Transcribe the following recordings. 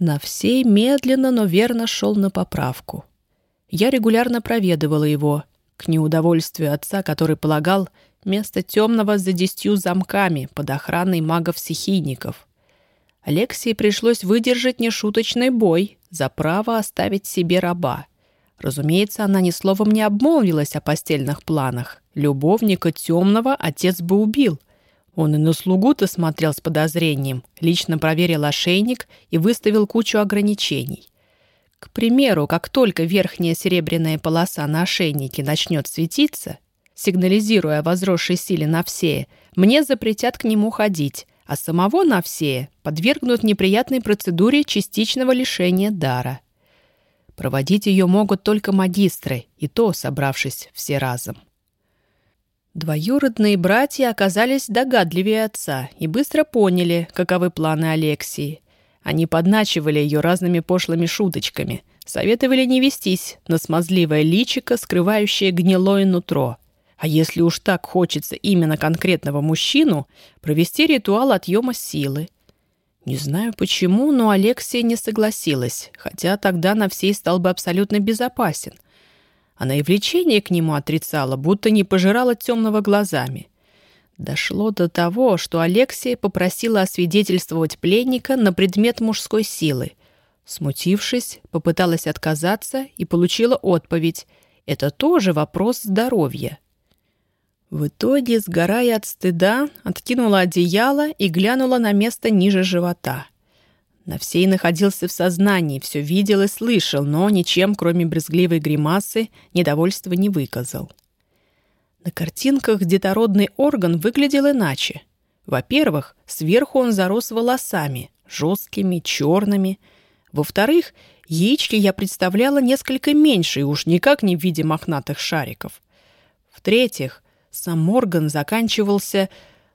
На всей медленно, но верно шел на поправку. Я регулярно проведывала его, к неудовольствию отца, который полагал место темного за десятью замками под охраной магов-стихийников. Алексии пришлось выдержать нешуточный бой за право оставить себе раба. Разумеется, она ни словом не обмолвилась о постельных планах. Любовника темного отец бы убил. Он и на слугу-то смотрел с подозрением, лично проверил ошейник и выставил кучу ограничений. К примеру, как только верхняя серебряная полоса на ошейнике начнет светиться, сигнализируя о возросшей силе Навсея, мне запретят к нему ходить, а самого Навсея подвергнут неприятной процедуре частичного лишения дара. Проводить ее могут только магистры, и то собравшись все разом. Двоюродные братья оказались догадливее отца и быстро поняли, каковы планы Алексии. Они подначивали ее разными пошлыми шуточками, советовали не вестись на смазливое личико, скрывающее гнилое нутро. А если уж так хочется именно конкретного мужчину, провести ритуал отъема силы. Не знаю почему, но Алексия не согласилась, хотя тогда на всей стал бы абсолютно безопасен. Она и влечение к нему отрицала, будто не пожирала темного глазами. Дошло до того, что Алексия попросила освидетельствовать пленника на предмет мужской силы. Смутившись, попыталась отказаться и получила отповедь. Это тоже вопрос здоровья. В итоге, сгорая от стыда, откинула одеяло и глянула на место ниже живота. Навсей находился в сознании, все видел и слышал, но ничем, кроме брезгливой гримасы, недовольства не выказал. На картинках детородный орган выглядел иначе. Во-первых, сверху он зарос волосами, жесткими, черными. Во-вторых, яички я представляла несколько меньше и уж никак не в виде мохнатых шариков. В-третьих, сам орган заканчивался,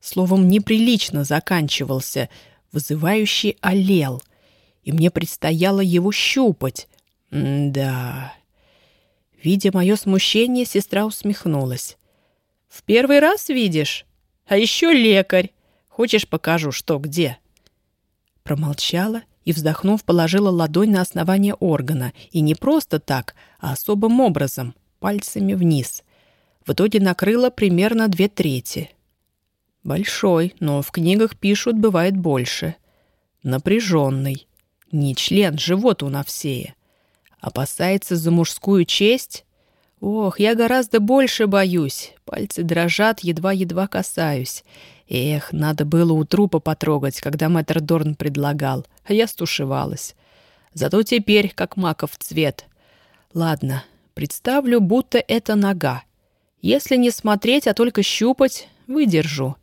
словом, неприлично заканчивался, вызывающий олел, и мне предстояло его щупать. М да. Видя мое смущение, сестра усмехнулась. «В первый раз видишь? А еще лекарь. Хочешь, покажу, что где?» Промолчала и, вздохнув, положила ладонь на основание органа. И не просто так, а особым образом, пальцами вниз. В итоге накрыла примерно две трети. Большой, но в книгах пишут, бывает больше. Напряженный. Не член, живот у Навсея. Опасается за мужскую честь? Ох, я гораздо больше боюсь. Пальцы дрожат, едва-едва касаюсь. Эх, надо было у трупа потрогать, когда мэтр Дорн предлагал, а я стушевалась. Зато теперь как маков цвет. Ладно, представлю, будто это нога. Если не смотреть, а только щупать, выдержу.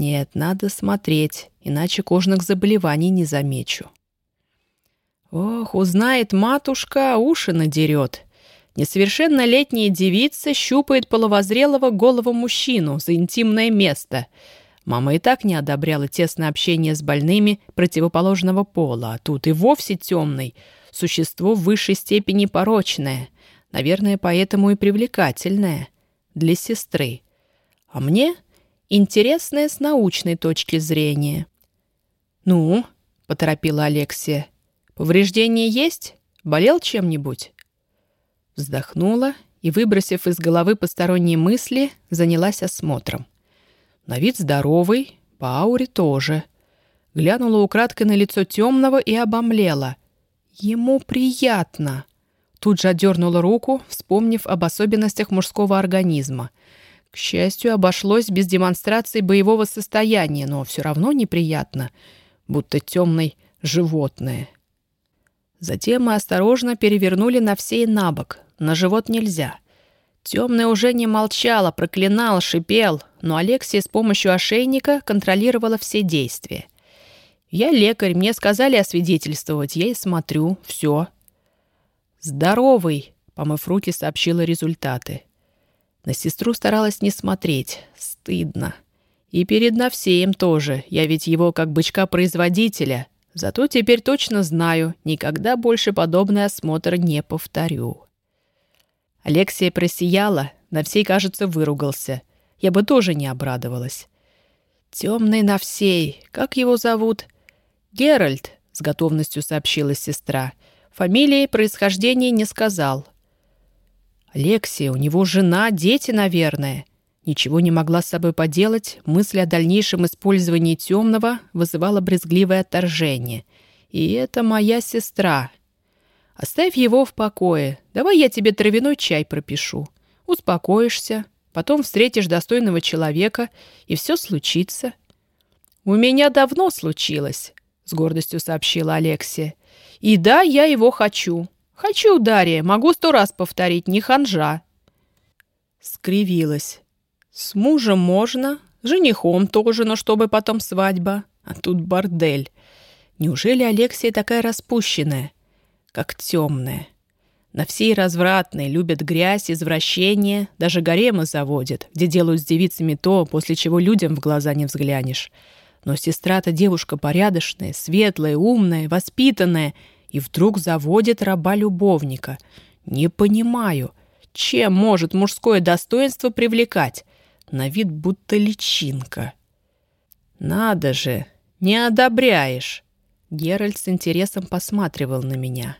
Нет, надо смотреть, иначе кожных заболеваний не замечу. Ох, узнает матушка, уши надерет. Несовершеннолетняя девица щупает половозрелого голого мужчину за интимное место. Мама и так не одобряла тесное общение с больными противоположного пола, а тут и вовсе темный. Существо в высшей степени порочное. Наверное, поэтому и привлекательное. Для сестры. А мне интересное с научной точки зрения. «Ну?» — поторопила Алексия. «Повреждения есть? Болел чем-нибудь?» Вздохнула и, выбросив из головы посторонние мысли, занялась осмотром. На вид здоровый, по ауре тоже. Глянула украдкой на лицо темного и обомлела. Ему приятно. Тут же отдернула руку, вспомнив об особенностях мужского организма. К счастью, обошлось без демонстрации боевого состояния, но все равно неприятно, будто темный животное. Затем мы осторожно перевернули на всей на бок. На живот нельзя. Темный уже не молчал, проклинал, шипел, но Алексия с помощью ошейника контролировала все действия. «Я лекарь, мне сказали освидетельствовать, я и смотрю, все». «Здоровый», — помыв руки, сообщила результаты. На сестру старалась не смотреть. Стыдно. И перед Навсеем тоже. Я ведь его как бычка-производителя. Зато теперь точно знаю, никогда больше подобный осмотр не повторю. Алексия просияла, Навсей, кажется, выругался. Я бы тоже не обрадовалась. Темный Навсей, как его зовут? Геральт, с готовностью сообщила сестра. Фамилии происхождения не сказал. «Алексия, у него жена, дети, наверное». Ничего не могла с собой поделать, мысль о дальнейшем использовании темного вызывала брезгливое отторжение. И это моя сестра. Оставь его в покое. Давай я тебе травяной чай пропишу. Успокоишься, потом встретишь достойного человека, и все случится. «У меня давно случилось», — с гордостью сообщила Алексия. «И да, я его хочу. Хочу, Дарья, могу сто раз повторить, не ханжа». Скривилась. «С мужем можно, женихом тоже, но чтобы потом свадьба. А тут бордель. Неужели Алексия такая распущенная, как темная?» На всей развратной любят грязь, извращение, даже гаремы заводят, где делают с девицами то, после чего людям в глаза не взглянешь. Но сестра-то девушка порядочная, светлая, умная, воспитанная, и вдруг заводит раба-любовника. Не понимаю, чем может мужское достоинство привлекать? На вид будто личинка. Надо же, не одобряешь. Геральт с интересом посматривал на меня.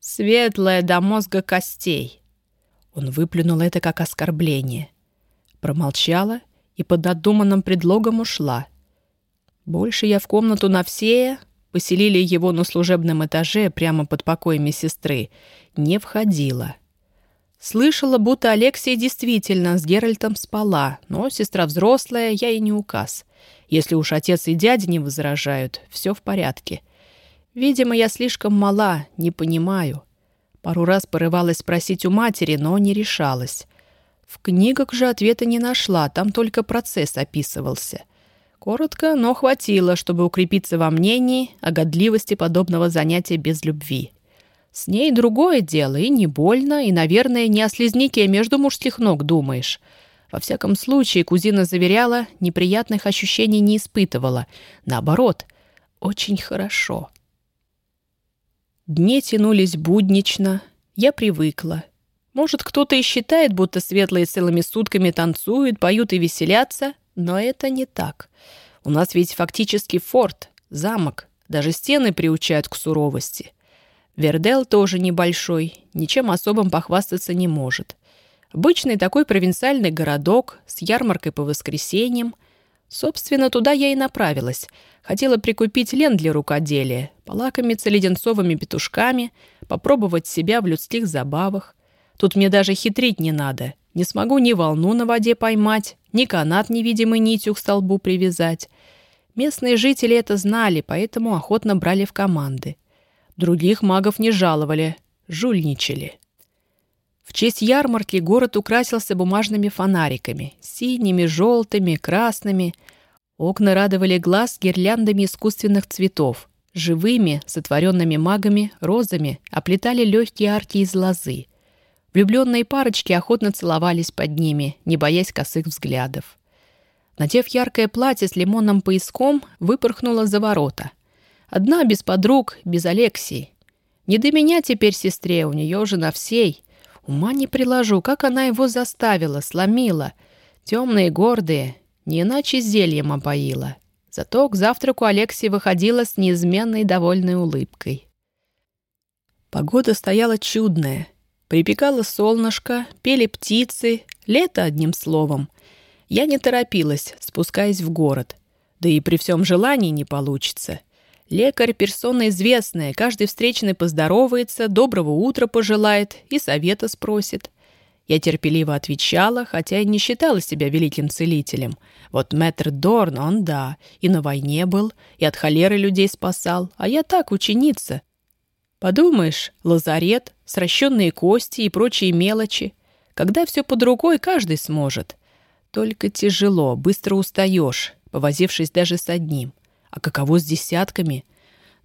Светлая до мозга костей. Он выплюнул это как оскорбление. Промолчала и под надуманным предлогом ушла. Больше я в комнату Навсея, поселили его на служебном этаже прямо под покоями сестры, не входила. Слышала, будто Алексия действительно с Геральтом спала, но сестра взрослая, я и не указ. Если уж отец и дядя не возражают, все в порядке. Видимо, я слишком мала, не понимаю. Пару раз порывалась спросить у матери, но не решалась. В книгах же ответа не нашла, там только процесс описывался. Коротко, но хватило, чтобы укрепиться во мнении о годливости подобного занятия без любви. С ней другое дело, и не больно, и, наверное, не о слизняке между мужских ног думаешь. Во всяком случае, кузина заверяла, неприятных ощущений не испытывала. Наоборот, очень хорошо. Дни тянулись буднично, я привыкла. Может, кто-то и считает, будто светлые целыми сутками танцуют, поют и веселятся, но это не так. У нас ведь фактически форт, замок, даже стены приучают к суровости. Вердел тоже небольшой, ничем особым похвастаться не может. Обычный такой провинциальный городок с ярмаркой по воскресеньям. Собственно, туда я и направилась. Хотела прикупить лен для рукоделия, полакомиться леденцовыми петушками, попробовать себя в людских забавах. Тут мне даже хитрить не надо. Не смогу ни волну на воде поймать, ни канат невидимой нитью к столбу привязать. Местные жители это знали, поэтому охотно брали в команды. Других магов не жаловали, жульничали. В честь ярмарки город украсился бумажными фонариками, синими, желтыми, красными. Окна радовали глаз гирляндами искусственных цветов. Живыми, сотворенными магами, розами оплетали легкие арки из лозы. Влюбленные парочки охотно целовались под ними, не боясь косых взглядов. Надев яркое платье с лимонным пояском, выпорхнула за ворота. Одна без подруг, без Алексии. Не до меня теперь сестре, у нее же на всей. Ума не приложу, как она его заставила, сломила. Темные, гордые, не иначе зельем опоила. Зато к завтраку Алексия выходила с неизменной довольной улыбкой. Погода стояла чудная — Припекало солнышко, пели птицы, лето одним словом. Я не торопилась, спускаясь в город. Да и при всем желании не получится. Лекарь — персона известная, каждый встречный поздоровается, доброго утра пожелает и совета спросит. Я терпеливо отвечала, хотя и не считала себя великим целителем. Вот мэтр Дорн, он да, и на войне был, и от холеры людей спасал, а я так, ученица, Подумаешь, лазарет, сращенные кости и прочие мелочи. Когда все под рукой, каждый сможет. Только тяжело, быстро устаешь, повозившись даже с одним. А каково с десятками?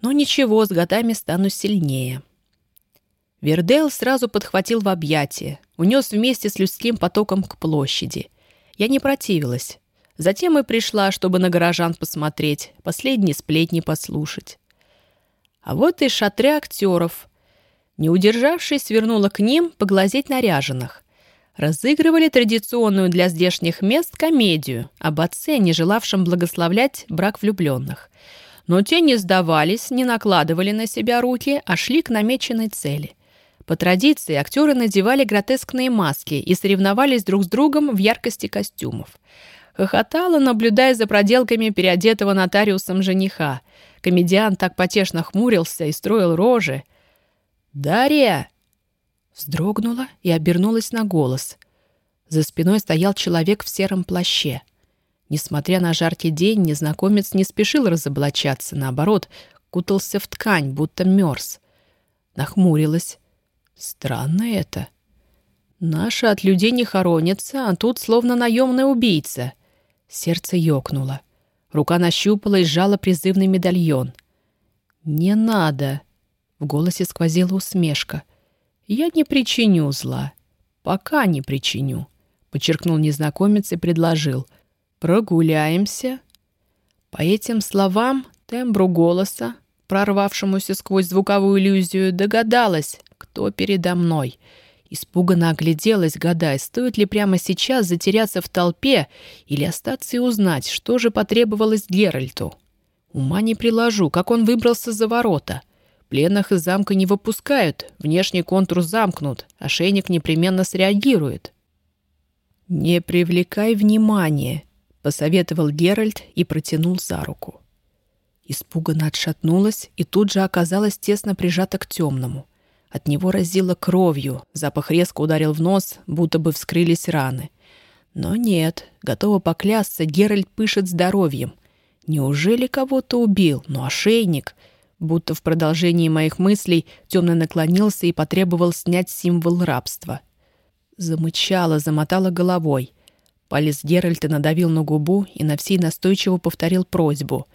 Но ничего, с годами стану сильнее. Вердел сразу подхватил в объятия, унес вместе с людским потоком к площади. Я не противилась. Затем и пришла, чтобы на горожан посмотреть, последние сплетни послушать. А вот и шатры актеров. Не удержавшись, свернула к ним поглазеть наряженных. Разыгрывали традиционную для здешних мест комедию об отце, не желавшем благословлять брак влюбленных. Но те не сдавались, не накладывали на себя руки, а шли к намеченной цели. По традиции актеры надевали гротескные маски и соревновались друг с другом в яркости костюмов. Хохотала, наблюдая за проделками переодетого нотариусом жениха. Комедиант так потешно хмурился и строил рожи. «Дарья!» Вздрогнула и обернулась на голос. За спиной стоял человек в сером плаще. Несмотря на жаркий день, незнакомец не спешил разоблачаться, наоборот, кутался в ткань, будто мерз. Нахмурилась. Странно это. Наша от людей не хоронится, а тут словно наемный убийца. Сердце ёкнуло. Рука нащупала и сжала призывный медальон. «Не надо!» В голосе сквозила усмешка. «Я не причиню зла. Пока не причиню», — подчеркнул незнакомец и предложил. «Прогуляемся». По этим словам, тембру голоса, прорвавшемуся сквозь звуковую иллюзию, догадалась, кто передо мной. Испуганно огляделась, гадая, стоит ли прямо сейчас затеряться в толпе или остаться и узнать, что же потребовалось Геральту. Ума не приложу, как он выбрался за ворота. Пленных из замка не выпускают, внешний контур замкнут, ошейник непременно среагирует. «Не привлекай внимания», — посоветовал Геральт и протянул за руку. Испуганно отшатнулась и тут же оказалась тесно прижата к темному. От него разило кровью, запах резко ударил в нос, будто бы вскрылись раны. Но нет, готова поклясться, Геральт пышет здоровьем. Неужели кого-то убил? Но ну, ошейник... Будто в продолжении моих мыслей темно наклонился и потребовал снять символ рабства. Замычала, замотала головой. Палец Геральта надавил на губу и на всей настойчиво повторил просьбу.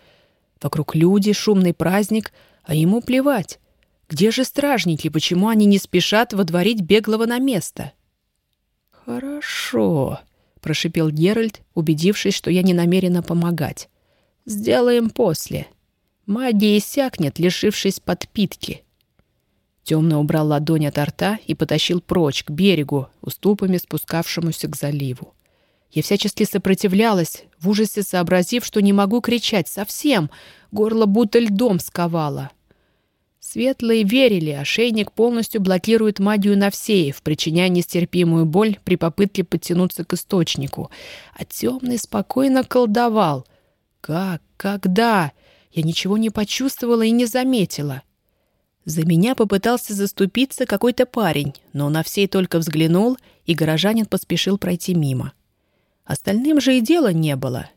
Вокруг люди, шумный праздник, а ему плевать. Где же стражники? Почему они не спешат водворить беглого на место? «Хорошо», — прошипел Геральт, убедившись, что я не намерена помогать. «Сделаем после. Магия иссякнет, лишившись подпитки». Темно убрал ладонь от рта и потащил прочь, к берегу, уступами спускавшемуся к заливу. Я всячески сопротивлялась, в ужасе сообразив, что не могу кричать совсем, горло будто льдом сковало. Светлые верили, ошейник полностью блокирует магию Навсеев, причиняя нестерпимую боль при попытке подтянуться к источнику. А темный спокойно колдовал. Как? Когда? Я ничего не почувствовала и не заметила. За меня попытался заступиться какой-то парень, но Навсей только взглянул, и горожанин поспешил пройти мимо. Остальным же и дела не было.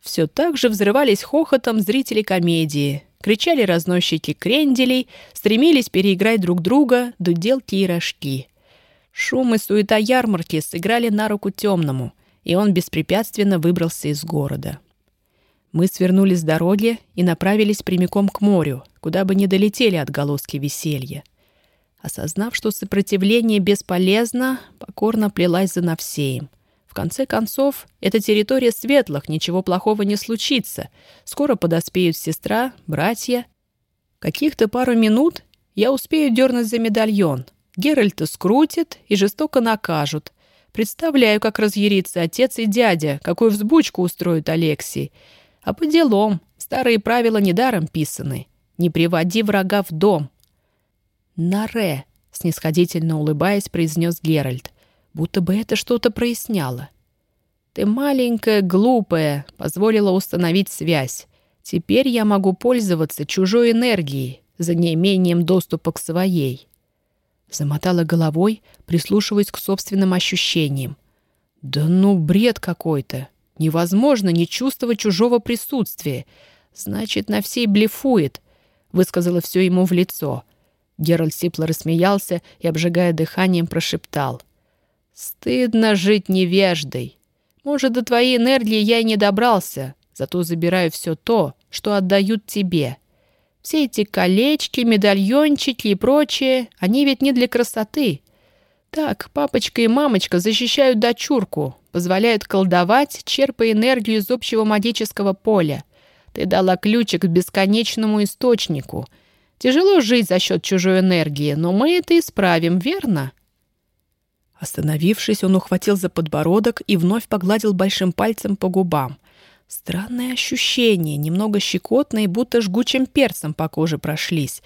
Все так же взрывались хохотом зрители комедии, кричали разносчики кренделей, стремились переиграть друг друга, дуделки и рожки. Шум и суета ярмарки сыграли на руку темному, и он беспрепятственно выбрался из города. Мы свернули с дороги и направились прямиком к морю, куда бы не долетели отголоски веселья. Осознав, что сопротивление бесполезно, покорно плелась за Навсеем — в конце концов, это территория светлых, ничего плохого не случится. Скоро подоспеют сестра, братья. Каких-то пару минут я успею дернуть за медальон. Геральта скрутит и жестоко накажут. Представляю, как разъярится отец и дядя, какую взбучку устроит Алексей. А по делам, старые правила недаром писаны. Не приводи врага в дом. «Наре», — снисходительно улыбаясь, произнес Геральт будто бы это что-то проясняло. «Ты маленькая, глупая», — позволила установить связь. «Теперь я могу пользоваться чужой энергией за неимением доступа к своей». Замотала головой, прислушиваясь к собственным ощущениям. «Да ну, бред какой-то! Невозможно не чувствовать чужого присутствия. Значит, на всей блефует», — высказала все ему в лицо. Геральт сипло рассмеялся и, обжигая дыханием, прошептал — Стыдно жить невеждой. Может, до твоей энергии я и не добрался, зато забираю все то, что отдают тебе. Все эти колечки, медальончики и прочее, они ведь не для красоты. Так, папочка и мамочка защищают дочурку, позволяют колдовать, черпая энергию из общего магического поля. Ты дала ключик к бесконечному источнику. Тяжело жить за счет чужой энергии, но мы это исправим, верно?» Остановившись, он ухватил за подбородок и вновь погладил большим пальцем по губам. Странное ощущение, немного щекотное, будто жгучим перцем по коже прошлись.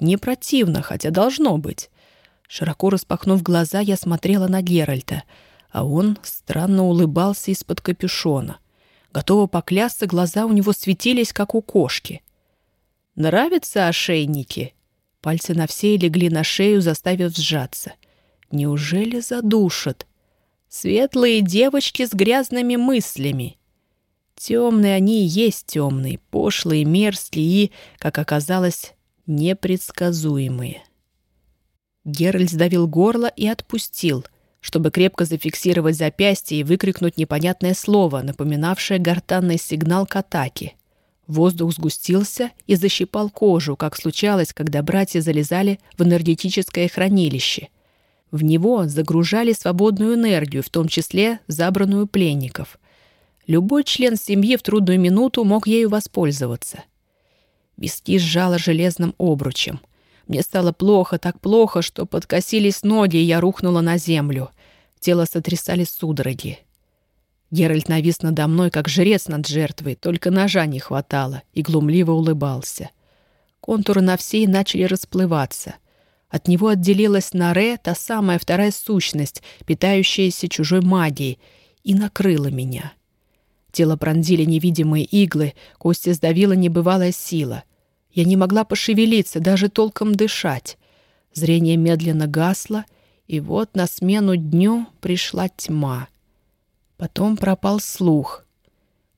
Не противно, хотя должно быть. Широко распахнув глаза, я смотрела на Геральта, а он странно улыбался из-под капюшона. Готова поклясться, глаза у него светились, как у кошки. «Нравятся ошейники?» Пальцы на всей легли на шею, заставив сжаться. «Неужели задушат?» «Светлые девочки с грязными мыслями!» Темные они и есть темные, пошлые, мерзкие и, как оказалось, непредсказуемые. Геральт сдавил горло и отпустил, чтобы крепко зафиксировать запястье и выкрикнуть непонятное слово, напоминавшее гортанный сигнал к атаке. Воздух сгустился и защипал кожу, как случалось, когда братья залезали в энергетическое хранилище. В него загружали свободную энергию, в том числе забранную пленников — Любой член семьи в трудную минуту мог ею воспользоваться. Виски сжало железным обручем. Мне стало плохо, так плохо, что подкосились ноги, и я рухнула на землю. Тело сотрясали судороги. Геральт навис надо мной, как жрец над жертвой, только ножа не хватало, и глумливо улыбался. Контуры на всей начали расплываться. От него отделилась Наре, та самая вторая сущность, питающаяся чужой магией, и накрыла меня. Тело пронзили невидимые иглы, кости сдавила небывалая сила. Я не могла пошевелиться, даже толком дышать. Зрение медленно гасло, и вот на смену дню пришла тьма. Потом пропал слух.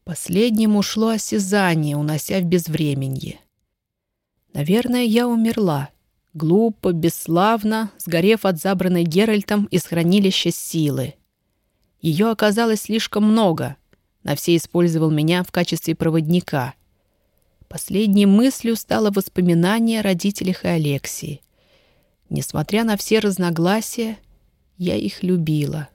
Последним ушло осязание, унося в безвременье. Наверное, я умерла. Глупо, бесславно, сгорев от забранной Геральтом из хранилища силы. Ее оказалось слишком много, на все использовал меня в качестве проводника. Последней мыслью стало воспоминание о родителях и Алексии. Несмотря на все разногласия, я их любила.